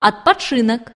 от подшинок